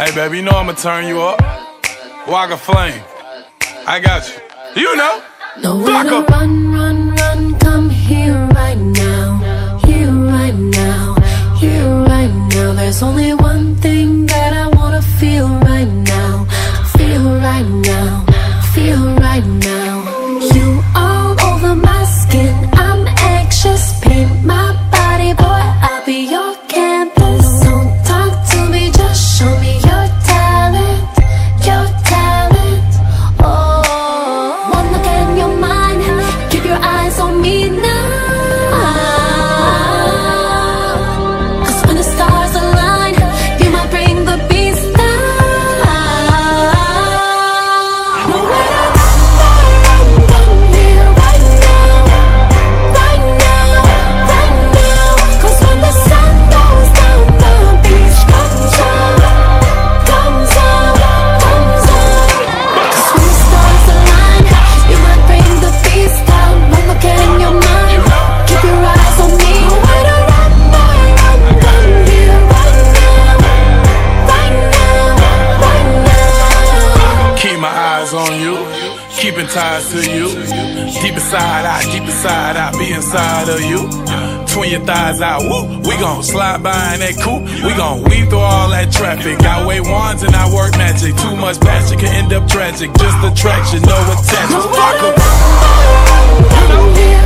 Alright, baby, you know I'ma turn you up. Waka Flame. I got you. You know. Nowhere to run, run, run, come here right now. Here right now. Here right now. There's only one thing that I wanna feel right now. Feel right now. Feel right now. You all over my skin. I'm anxious. Paint my body, boy. I'll be your Keeping ties to you. Deep inside, I, deep inside, I be inside of you. Twin your thighs out, woo. We gon' slide by in that coupe. We gon' weave through all that traffic. I wave wands and I work magic. Too much passion can end up tragic. Just attraction, no attachment. Fuck 'em.